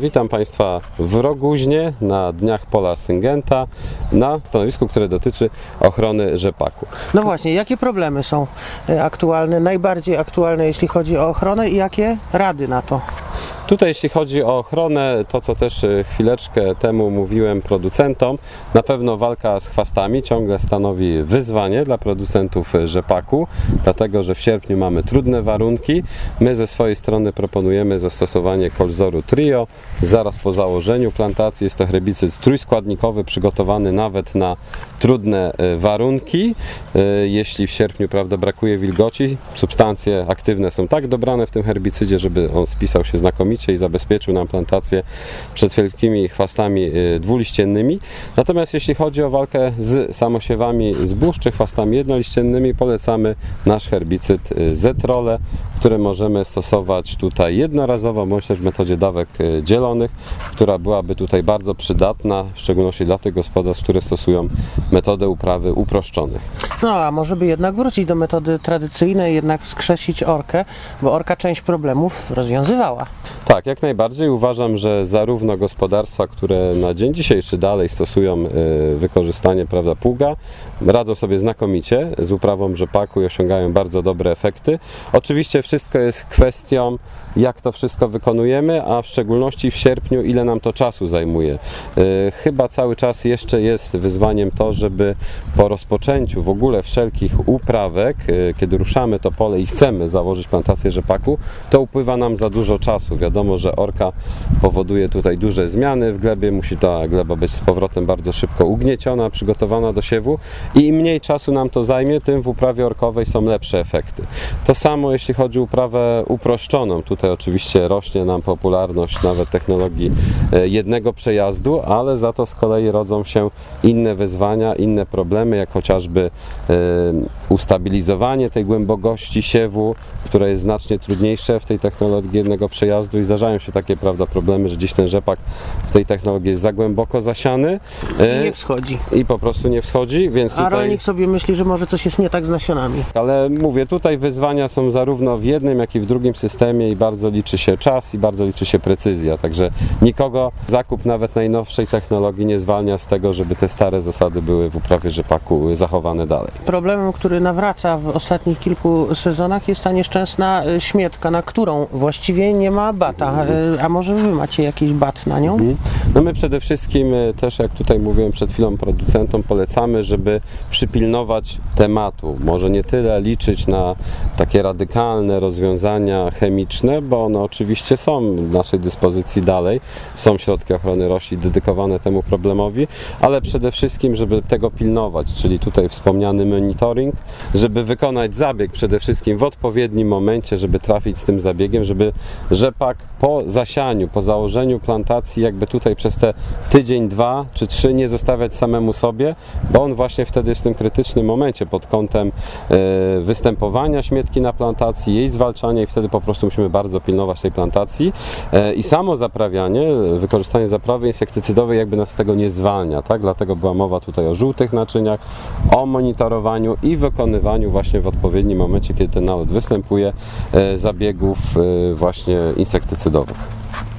Witam Państwa w Roguźnie na Dniach Pola Syngenta na stanowisku, które dotyczy ochrony rzepaku. No właśnie, jakie problemy są e, aktualne, najbardziej aktualne, jeśli chodzi o ochronę i jakie rady na to? Tutaj jeśli chodzi o ochronę, to co też e, chwileczkę temu mówiłem producentom, na pewno walka z chwastami ciągle stanowi wyzwanie dla producentów e, rzepaku, dlatego że w sierpniu mamy trudne warunki. My ze swojej strony proponujemy zastosowanie kolzoru Trio. Zaraz po założeniu plantacji jest to herbicyd trójskładnikowy przygotowany nawet na trudne e, warunki. Jeśli w sierpniu prawda, brakuje wilgoci, substancje aktywne są tak dobrane w tym herbicydzie, żeby on spisał się znakomicie i zabezpieczył nam plantację przed wielkimi chwastami y, dwuliściennymi. Natomiast jeśli chodzi o walkę z samosiewami zbóż czy chwastami jednoliściennymi, polecamy nasz herbicyd y, Zetrole, który możemy stosować tutaj jednorazowo, bądź też w metodzie dawek y, dzielonych, która byłaby tutaj bardzo przydatna, w szczególności dla tych gospodarstw, które stosują metodę uprawy uproszczonych. No a może by jednak wrócić do metody tradycyjnej, jednak skrzesić orkę, bo orka część problemów rozwiązywała. Tak, jak najbardziej. Uważam, że zarówno gospodarstwa, które na dzień dzisiejszy dalej stosują y, wykorzystanie prawda, pługa, radzą sobie znakomicie z uprawą rzepaku i osiągają bardzo dobre efekty. Oczywiście wszystko jest kwestią, jak to wszystko wykonujemy, a w szczególności w sierpniu, ile nam to czasu zajmuje. Y, chyba cały czas jeszcze jest wyzwaniem to, żeby po rozpoczęciu w ogóle wszelkich uprawek, y, kiedy ruszamy to pole i chcemy założyć plantację rzepaku, to upływa nam za dużo czasu. Wiadomo, że orka powoduje tutaj duże zmiany w glebie, musi ta gleba być z powrotem bardzo szybko ugnieciona, przygotowana do siewu i im mniej czasu nam to zajmie, tym w uprawie orkowej są lepsze efekty. To samo jeśli chodzi o uprawę uproszczoną. Tutaj oczywiście rośnie nam popularność nawet technologii e, jednego przejazdu, ale za to z kolei rodzą się inne wyzwania, inne problemy, jak chociażby e, ustabilizowanie tej głębokości siewu, które jest znacznie trudniejsze w tej technologii jednego przejazdu i zdarzają się takie prawda, problemy, że gdzieś ten rzepak w tej technologii jest za głęboko zasiany I nie wschodzi. i po prostu nie wschodzi, więc A tutaj... rolnik sobie myśli, że może coś jest nie tak z nasionami. Ale mówię, tutaj wyzwania są zarówno w jednym, jak i w drugim systemie i bardzo liczy się czas i bardzo liczy się precyzja. Także nikogo zakup nawet najnowszej technologii nie zwalnia z tego, żeby te stare zasady były w uprawie rzepaku zachowane dalej. Problemem, który nawraca w ostatnich kilku sezonach jest ta nieszczęsna y, śmietka, na którą właściwie nie ma bata. Y, A może wy macie jakiś bat na nią? No my przede wszystkim e, też, jak tutaj mówiłem przed chwilą producentom, polecamy, żeby przypilnować tematu. Może nie tyle liczyć na takie radykalne rozwiązania chemiczne, bo one oczywiście są w naszej dyspozycji dalej. Są środki ochrony roślin dedykowane temu problemowi, ale przede wszystkim, żeby tego pilnować, czyli tutaj wspomniany monitoring, żeby wykonać zabieg przede wszystkim w odpowiednim momencie, żeby trafić z tym zabiegiem, żeby rzepak po zasianiu, po założeniu plantacji, jakby tutaj przez te tydzień, dwa czy trzy nie zostawiać samemu sobie, bo on właśnie wtedy jest w tym krytycznym momencie pod kątem e, występowania śmietki na plantacji, jej zwalczania i wtedy po prostu musimy bardzo pilnować tej plantacji E, i samo zaprawianie, wykorzystanie zaprawy insektycydowej jakby nas z tego nie zwalnia, tak? Dlatego była mowa tutaj o żółtych naczyniach, o monitorowaniu i wykonywaniu właśnie w odpowiednim momencie, kiedy ten nalot występuje, e, zabiegów e, właśnie insektycydowych.